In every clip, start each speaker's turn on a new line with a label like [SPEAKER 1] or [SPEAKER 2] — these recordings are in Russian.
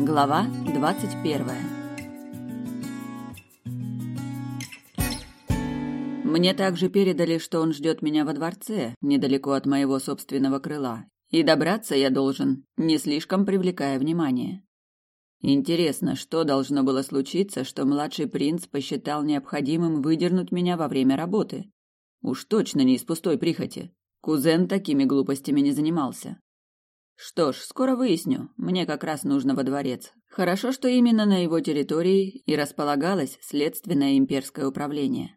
[SPEAKER 1] Глава двадцать первая Мне также передали, что он ждет меня во дворце, недалеко от моего собственного крыла, и добраться я должен, не слишком привлекая внимание. Интересно, что должно было случиться, что младший принц посчитал необходимым выдернуть меня во время работы? Уж точно не из пустой прихоти. Кузен такими глупостями не занимался. Что ж, скоро выясню. Мне как раз нужно во дворец. Хорошо, что именно на его территории и располагалось следственное имперское управление.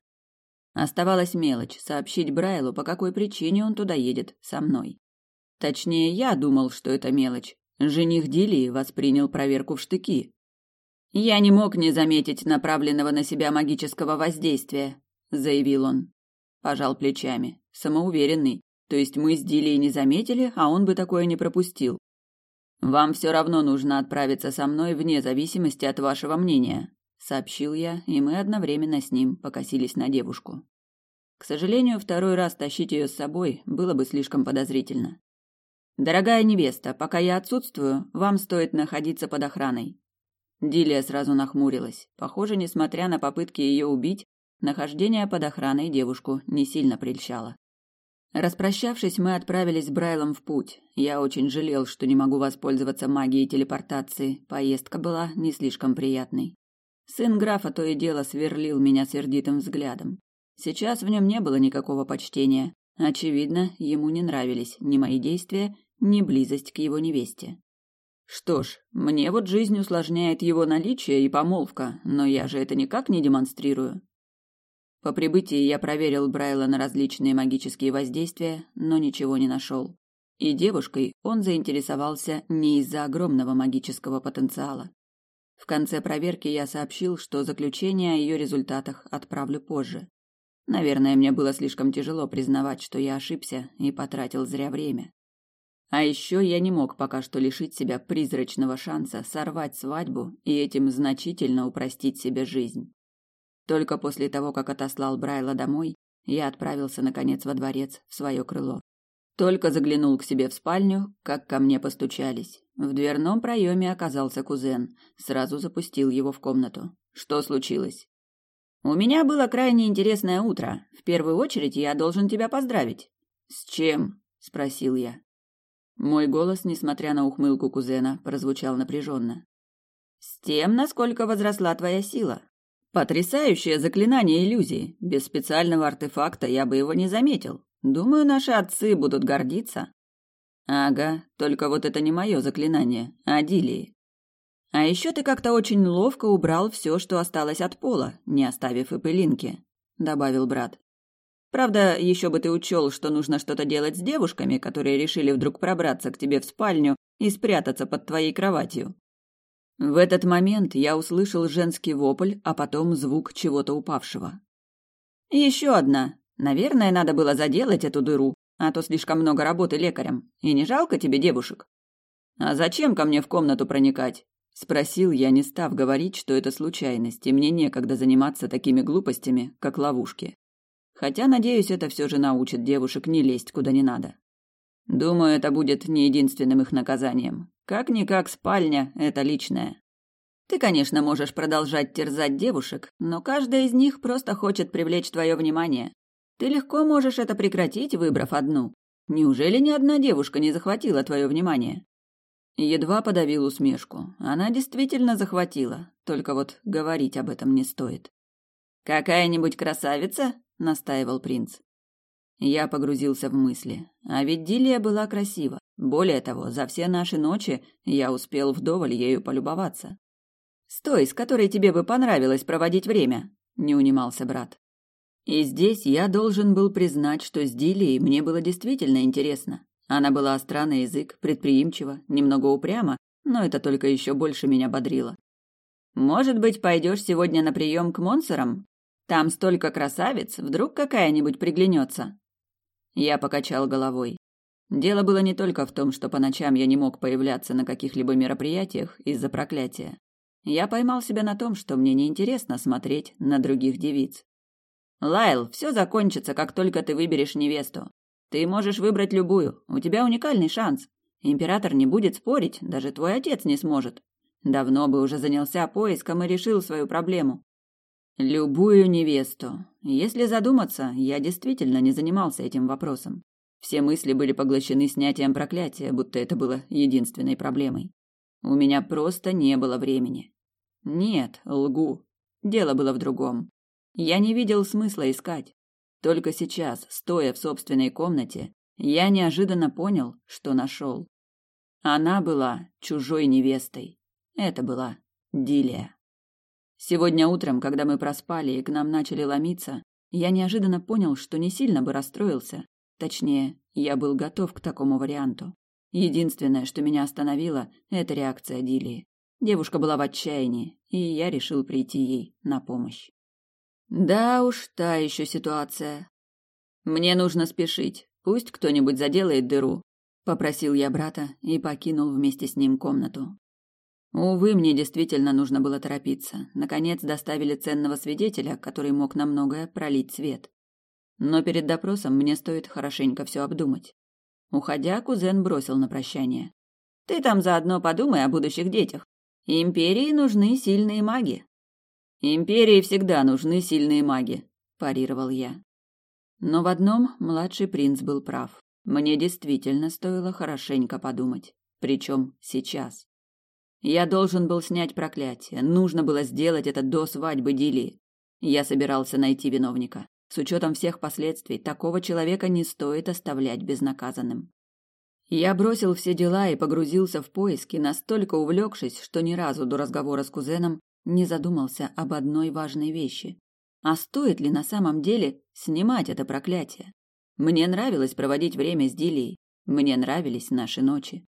[SPEAKER 1] Оставалась мелочь сообщить Брайлу, по какой причине он туда едет со мной. Точнее, я думал, что это мелочь, Жених Дилии воспринял проверку в штыки. «Я не мог не заметить направленного на себя магического воздействия», — заявил он. Пожал плечами. Самоуверенный. То есть мы с Дилией не заметили, а он бы такое не пропустил. «Вам все равно нужно отправиться со мной вне зависимости от вашего мнения», — сообщил я, и мы одновременно с ним покосились на девушку. К сожалению, второй раз тащить ее с собой было бы слишком подозрительно. Дорогая невеста, пока я отсутствую, вам стоит находиться под охраной. Дилия сразу нахмурилась. Похоже, несмотря на попытки ее убить, нахождение под охраной девушку не сильно прельщало. Распрощавшись, мы отправились с Брайлом в путь. Я очень жалел, что не могу воспользоваться магией телепортации. Поездка была не слишком приятной. Сын графа то и дело сверлил меня сердитым взглядом. Сейчас в нем не было никакого почтения, Очевидно, ему не нравились ни мои действия, ни близость к его невесте. Что ж, мне вот жизнь усложняет его наличие и помолвка, но я же это никак не демонстрирую. По прибытии я проверил Брайла на различные магические воздействия, но ничего не нашел. И девушкой он заинтересовался не из-за огромного магического потенциала. В конце проверки я сообщил, что заключение о ее результатах отправлю позже. Наверное, мне было слишком тяжело признавать, что я ошибся и потратил зря время. А еще я не мог пока что лишить себя призрачного шанса сорвать свадьбу и этим значительно упростить себе жизнь. Только после того, как отослал Брайла домой, я отправился наконец во дворец, в свое крыло. Только заглянул к себе в спальню, как ко мне постучались. В дверном проеме оказался кузен. Сразу запустил его в комнату. Что случилось? У меня было крайне интересное утро. В первую очередь я должен тебя поздравить. С чем? спросил я. Мой голос, несмотря на ухмылку кузена, прозвучал напряженно. С тем, насколько возросла твоя сила. Потрясающее заклинание иллюзии. Без специального артефакта я бы его не заметил. Думаю, наши отцы будут гордиться. Ага, только вот это не мое заклинание, а Дилии. А еще ты как-то очень ловко убрал все, что осталось от пола, не оставив и пылинки, добавил брат. Правда, еще бы ты учел, что нужно что-то делать с девушками, которые решили вдруг пробраться к тебе в спальню и спрятаться под твоей кроватью. В этот момент я услышал женский вопль, а потом звук чего-то упавшего. Еще одна. Наверное, надо было заделать эту дыру, а то слишком много работы лекарем. И не жалко тебе девушек? А зачем ко мне в комнату проникать? Спросил я, не став говорить, что это случайность, и мне некогда заниматься такими глупостями, как ловушки. Хотя, надеюсь, это все же научит девушек не лезть куда не надо. Думаю, это будет не единственным их наказанием. Как-никак спальня – это личное. Ты, конечно, можешь продолжать терзать девушек, но каждая из них просто хочет привлечь твое внимание. Ты легко можешь это прекратить, выбрав одну. Неужели ни одна девушка не захватила твое внимание? Едва подавил усмешку. Она действительно захватила, только вот говорить об этом не стоит. «Какая-нибудь красавица?» — настаивал принц. Я погрузился в мысли. А ведь Дилия была красива. Более того, за все наши ночи я успел вдоволь ею полюбоваться. «С той, с которой тебе бы понравилось проводить время», — не унимался брат. И здесь я должен был признать, что с Дилией мне было действительно интересно. Она была остра на язык, предприимчива, немного упряма, но это только еще больше меня бодрило. «Может быть, пойдешь сегодня на прием к Монсерам? Там столько красавиц, вдруг какая-нибудь приглянется?» Я покачал головой. Дело было не только в том, что по ночам я не мог появляться на каких-либо мероприятиях из-за проклятия. Я поймал себя на том, что мне неинтересно смотреть на других девиц. «Лайл, все закончится, как только ты выберешь невесту. Ты можешь выбрать любую. У тебя уникальный шанс. Император не будет спорить, даже твой отец не сможет. Давно бы уже занялся поиском и решил свою проблему. Любую невесту. Если задуматься, я действительно не занимался этим вопросом. Все мысли были поглощены снятием проклятия, будто это было единственной проблемой. У меня просто не было времени. Нет, лгу. Дело было в другом. Я не видел смысла искать. Только сейчас, стоя в собственной комнате, я неожиданно понял, что нашел. Она была чужой невестой. Это была Дилия. Сегодня утром, когда мы проспали и к нам начали ломиться, я неожиданно понял, что не сильно бы расстроился. Точнее, я был готов к такому варианту. Единственное, что меня остановило, это реакция Дилии. Девушка была в отчаянии, и я решил прийти ей на помощь. Да уж, та еще ситуация. Мне нужно спешить. Пусть кто-нибудь заделает дыру, попросил я брата и покинул вместе с ним комнату. Увы, мне действительно нужно было торопиться. Наконец доставили ценного свидетеля, который мог на многое пролить свет. Но перед допросом мне стоит хорошенько все обдумать. Уходя, кузен бросил на прощание: "Ты там заодно подумай о будущих детях. Империи нужны сильные маги. Империи всегда нужны сильные маги, парировал я. Но в одном младший принц был прав. Мне действительно стоило хорошенько подумать, причем сейчас. Я должен был снять проклятие, нужно было сделать это до свадьбы Дили. Я собирался найти виновника. С учетом всех последствий, такого человека не стоит оставлять безнаказанным. Я бросил все дела и погрузился в поиски, настолько увлекшись, что ни разу до разговора с кузеном не задумался об одной важной вещи. А стоит ли на самом деле снимать это проклятие? Мне нравилось проводить время с Дилией, мне нравились наши ночи.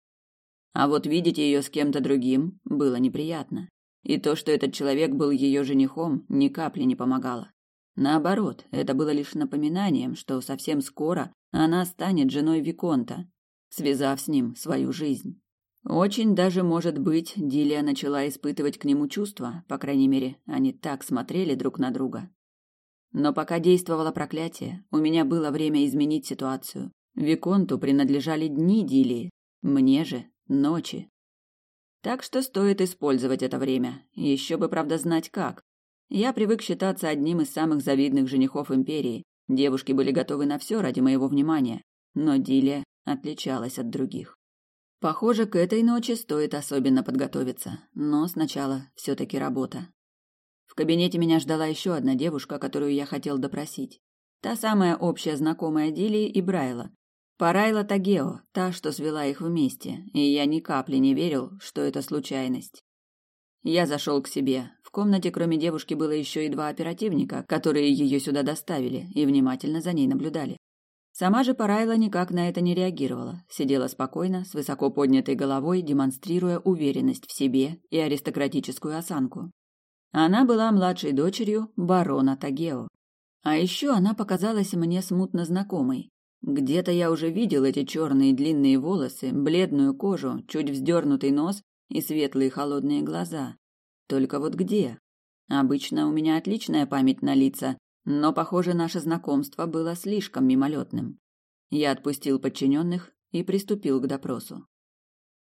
[SPEAKER 1] А вот видеть ее с кем-то другим было неприятно. И то, что этот человек был ее женихом, ни капли не помогало. Наоборот, это было лишь напоминанием, что совсем скоро она станет женой Виконта, связав с ним свою жизнь. Очень даже, может быть, Дилия начала испытывать к нему чувства, по крайней мере, они так смотрели друг на друга. Но пока действовало проклятие, у меня было время изменить ситуацию. Виконту принадлежали дни Дилии, мне же ночи. Так что стоит использовать это время, еще бы, правда, знать как. Я привык считаться одним из самых завидных женихов империи. Девушки были готовы на все ради моего внимания, но Дилия отличалась от других. Похоже, к этой ночи стоит особенно подготовиться, но сначала все-таки работа. В кабинете меня ждала еще одна девушка, которую я хотел допросить. Та самая общая знакомая Дилии и Брайла. Парайла Тагео, та, что свела их вместе, и я ни капли не верил, что это случайность. Я зашел к себе. В комнате, кроме девушки, было еще и два оперативника, которые ее сюда доставили и внимательно за ней наблюдали. Сама же Парайла никак на это не реагировала, сидела спокойно, с высоко поднятой головой, демонстрируя уверенность в себе и аристократическую осанку. Она была младшей дочерью барона Тагео. А еще она показалась мне смутно знакомой. Где-то я уже видел эти черные длинные волосы, бледную кожу, чуть вздернутый нос и светлые холодные глаза. Только вот где? Обычно у меня отличная память на лица, но, похоже, наше знакомство было слишком мимолетным. Я отпустил подчиненных и приступил к допросу.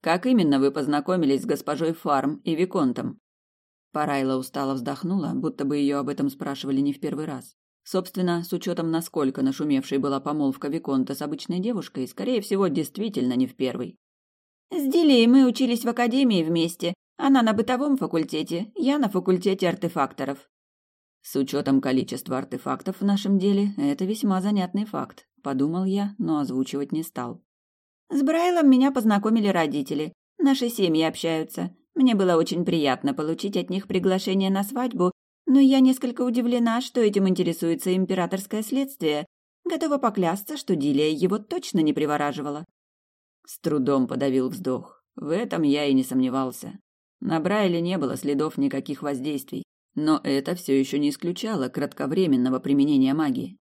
[SPEAKER 1] «Как именно вы познакомились с госпожой Фарм и Виконтом?» Парайла устало вздохнула, будто бы ее об этом спрашивали не в первый раз. Собственно, с учетом, насколько нашумевшей была помолвка Виконта с обычной девушкой, скорее всего, действительно не в первый.
[SPEAKER 2] «С Дилей мы учились в академии вместе. Она на бытовом факультете, я на факультете артефакторов»,
[SPEAKER 1] с учетом количества артефактов в нашем деле, это весьма занятный факт, подумал я, но озвучивать не стал.
[SPEAKER 2] С Брайлом меня познакомили родители. Наши семьи общаются. Мне было очень приятно получить от них приглашение на свадьбу, но я несколько удивлена, что этим интересуется императорское следствие. Готова поклясться, что Дилия его точно не привораживала.
[SPEAKER 1] С трудом подавил вздох. В этом я и не сомневался. На Брайле не было следов никаких воздействий. Но это все еще не исключало кратковременного применения магии.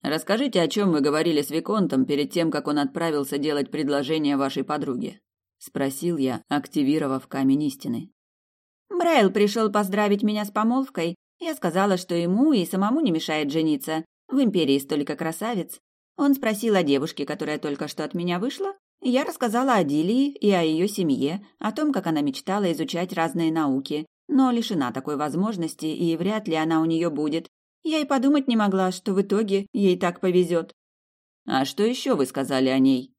[SPEAKER 1] Расскажите, о чем вы говорили с Виконтом перед тем, как он отправился делать предложение вашей подруге, спросил я, активировав камень истины.
[SPEAKER 2] Брайл пришел поздравить меня с помолвкой. Я сказала, что ему и самому не мешает жениться. В империи столько красавиц. Он спросил о девушке, которая только что от меня вышла, Я рассказала о Дилии и о ее семье, о том, как она мечтала изучать разные науки, но лишена такой возможности, и вряд ли она у нее будет. Я и подумать не могла, что в итоге ей так повезет.
[SPEAKER 1] А что еще вы сказали о ней?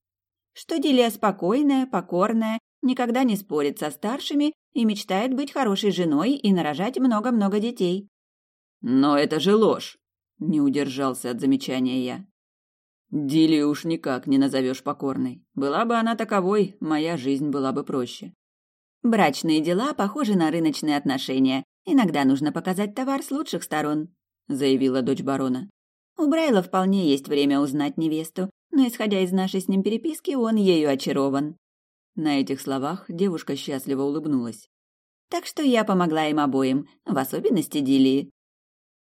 [SPEAKER 2] Что Дилия спокойная, покорная, никогда не спорит со старшими и мечтает быть хорошей женой и нарожать много-много детей.
[SPEAKER 1] Но это же ложь, не удержался от замечания я. Дилию уж никак не назовешь покорной. Была бы она таковой, моя жизнь была бы проще.
[SPEAKER 2] Брачные дела похожи на рыночные отношения. Иногда нужно показать товар с лучших сторон, заявила дочь барона. У Брайла вполне есть время узнать невесту, но исходя из нашей с ним переписки, он ею очарован.
[SPEAKER 1] На этих словах девушка счастливо улыбнулась.
[SPEAKER 2] Так что я помогла им обоим, в особенности Дилии.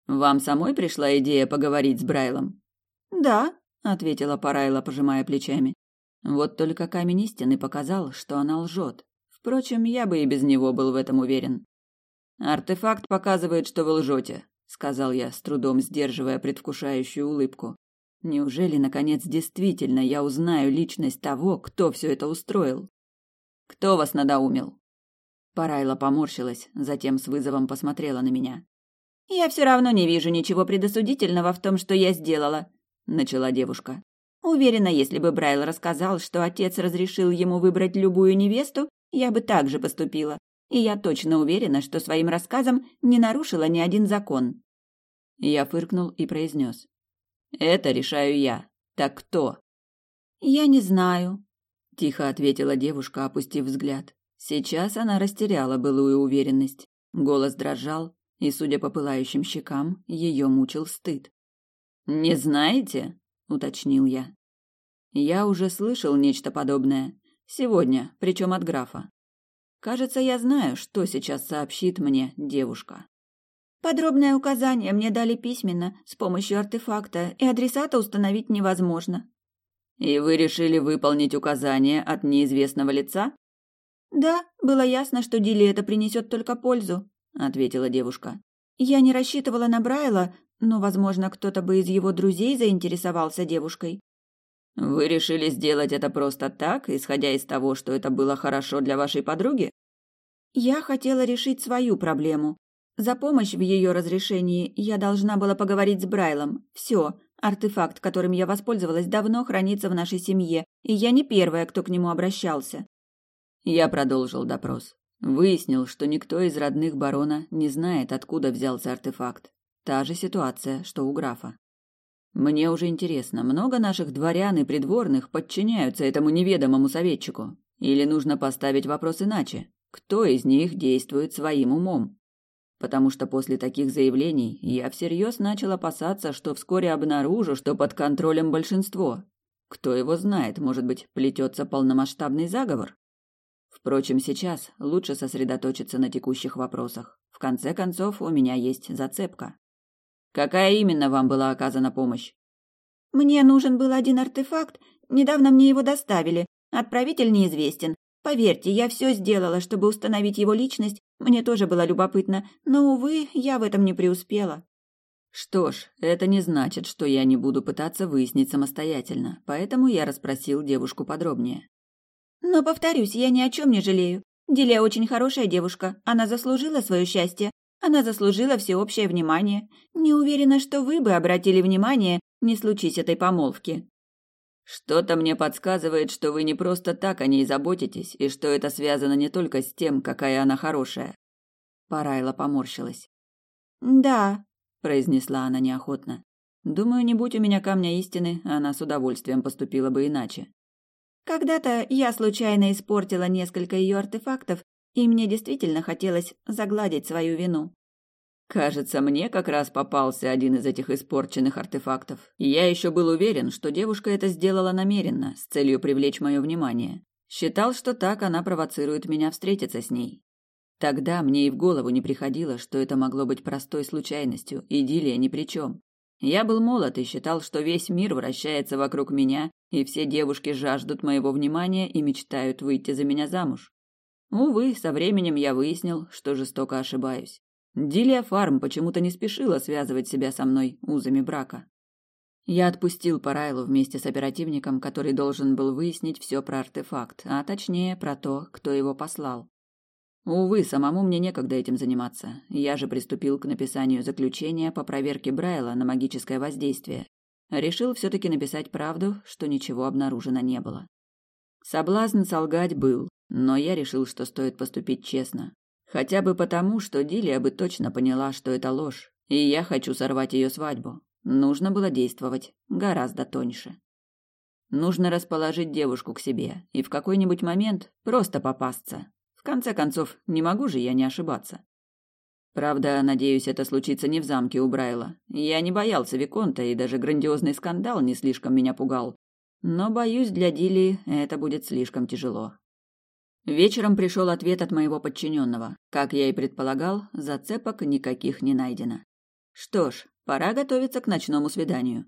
[SPEAKER 1] Вам самой пришла идея поговорить с Брайлом?
[SPEAKER 2] Да,
[SPEAKER 1] ответила Парайла, пожимая плечами. Вот только камень истины показал, что она лжет. Впрочем, я бы и без него был в этом уверен. Артефакт показывает, что вы лжете, сказал я, с трудом сдерживая предвкушающую улыбку. Неужели наконец действительно я узнаю личность того, кто все это устроил? Кто вас надоумил? Парайла поморщилась, затем с вызовом посмотрела на меня.
[SPEAKER 2] Я все равно не вижу ничего предосудительного в том, что я сделала, начала девушка. Уверена, если бы Брайл рассказал, что отец разрешил ему выбрать любую невесту, я бы так же поступила. И я точно уверена, что своим рассказом не нарушила ни один закон.
[SPEAKER 1] Я фыркнул и произнес. Это решаю я. Так кто?
[SPEAKER 2] Я не знаю,
[SPEAKER 1] тихо ответила девушка, опустив взгляд. Сейчас она растеряла былую уверенность. Голос дрожал, и, судя по пылающим щекам, ее мучил стыд. «Не знаете?» — уточнил я. Я уже слышал нечто подобное. Сегодня, причем от графа. Кажется, я знаю, что сейчас сообщит мне девушка.
[SPEAKER 2] Подробное указание мне дали письменно, с помощью артефакта, и адресата установить невозможно.
[SPEAKER 1] И вы решили выполнить указание от неизвестного лица?
[SPEAKER 2] Да, было ясно, что Дилли это принесет только пользу, ответила девушка. Я не рассчитывала на Брайла, но, возможно, кто-то бы из его друзей заинтересовался девушкой.
[SPEAKER 1] Вы решили сделать это просто так, исходя из того, что это было хорошо для вашей подруги?
[SPEAKER 2] Я хотела решить свою проблему. За помощь в ее разрешении я должна была поговорить с Брайлом. Все, артефакт, которым я воспользовалась, давно хранится в нашей семье, и я не первая, кто к нему обращался.
[SPEAKER 1] Я продолжил допрос. Выяснил, что никто из родных барона не знает, откуда взялся артефакт. Та же ситуация, что у графа. Мне уже интересно, много наших дворян и придворных подчиняются этому неведомому советчику? Или нужно поставить вопрос иначе? Кто из них действует своим умом? Потому что после таких заявлений я всерьез начал опасаться, что вскоре обнаружу, что под контролем большинство. Кто его знает, может быть, плетется полномасштабный заговор? Впрочем, сейчас лучше сосредоточиться на текущих вопросах. В конце концов, у меня есть зацепка. Какая именно вам была оказана помощь?
[SPEAKER 2] Мне нужен был один артефакт. Недавно мне его доставили. Отправитель неизвестен. Поверьте, я все сделала, чтобы установить его личность. Мне тоже было любопытно, но, увы, я в этом не преуспела.
[SPEAKER 1] Что ж, это не значит, что я не буду пытаться выяснить самостоятельно, поэтому я расспросил девушку подробнее.
[SPEAKER 2] Но, повторюсь, я ни о чем не жалею. Дилия очень хорошая девушка, она заслужила свое счастье, она заслужила всеобщее внимание. Не уверена, что вы бы обратили внимание, не случись этой помолвки.
[SPEAKER 1] Что-то мне подсказывает, что вы не просто так о ней заботитесь, и что это связано не только с тем, какая она хорошая. Парайла поморщилась.
[SPEAKER 2] Да,
[SPEAKER 1] произнесла она неохотно. Думаю, не будь у меня камня истины, она с удовольствием поступила бы иначе.
[SPEAKER 2] Когда-то я случайно испортила несколько ее артефактов и мне действительно хотелось загладить свою вину.
[SPEAKER 1] Кажется, мне как раз попался один из этих испорченных артефактов. Я еще был уверен, что девушка это сделала намеренно, с целью привлечь мое внимание. Считал, что так она провоцирует меня встретиться с ней. Тогда мне и в голову не приходило, что это могло быть простой случайностью, идиллия ни при чем. Я был молод и считал, что весь мир вращается вокруг меня, и все девушки жаждут моего внимания и мечтают выйти за меня замуж. Увы, со временем я выяснил, что жестоко ошибаюсь. Дилия Фарм почему-то не спешила связывать себя со мной узами брака. Я отпустил Парайлу вместе с оперативником, который должен был выяснить все про артефакт, а точнее про то, кто его послал. Увы, самому мне некогда этим заниматься. Я же приступил к написанию заключения по проверке Брайла на магическое воздействие. Решил все-таки написать правду, что ничего обнаружено не было. Соблазн солгать был, но я решил, что стоит поступить честно. Хотя бы потому, что Дилия бы точно поняла, что это ложь, и я хочу сорвать ее свадьбу. Нужно было действовать гораздо тоньше. Нужно расположить девушку к себе и в какой-нибудь момент просто попасться. В конце концов, не могу же я не ошибаться. Правда, надеюсь, это случится не в замке у Брайла. Я не боялся Виконта, и даже грандиозный скандал не слишком меня пугал. Но, боюсь, для Дилии это будет слишком тяжело. Вечером пришел ответ от моего подчиненного. Как я и предполагал, зацепок никаких не найдено. Что ж, пора готовиться к ночному свиданию.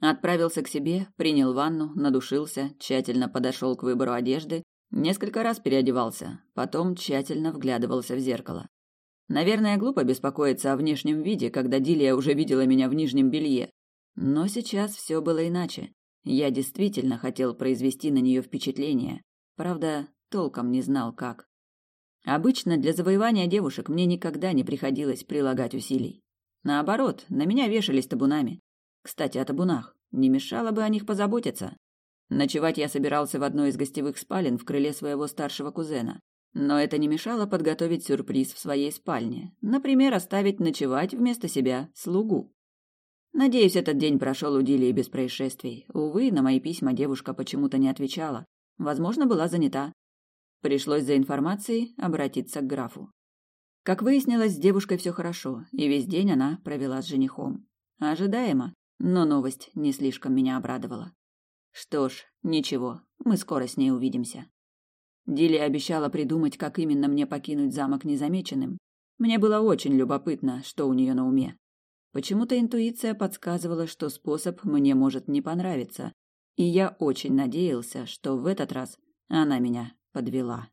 [SPEAKER 1] Отправился к себе, принял ванну, надушился, тщательно подошел к выбору одежды, несколько раз переодевался, потом тщательно вглядывался в зеркало. Наверное, глупо беспокоиться о внешнем виде, когда Дилия уже видела меня в нижнем белье. Но сейчас все было иначе. Я действительно хотел произвести на нее впечатление. Правда, толком не знал, как. Обычно для завоевания девушек мне никогда не приходилось прилагать усилий. Наоборот, на меня вешались табунами. Кстати, о табунах. Не мешало бы о них позаботиться. Ночевать я собирался в одной из гостевых спален в крыле своего старшего кузена. Но это не мешало подготовить сюрприз в своей спальне. Например, оставить ночевать вместо себя слугу. Надеюсь, этот день прошел у Дилии без происшествий. Увы, на мои письма девушка почему-то не отвечала. Возможно, была занята. Пришлось за информацией обратиться к графу. Как выяснилось, с девушкой все хорошо, и весь день она провела с женихом. Ожидаемо, но новость не слишком меня обрадовала. Что ж, ничего, мы скоро с ней увидимся. Дилия обещала придумать, как именно мне покинуть замок незамеченным. Мне было очень любопытно, что у нее на уме. Почему-то интуиция подсказывала, что способ мне может не понравиться, и я очень надеялся, что в этот раз она меня подвела.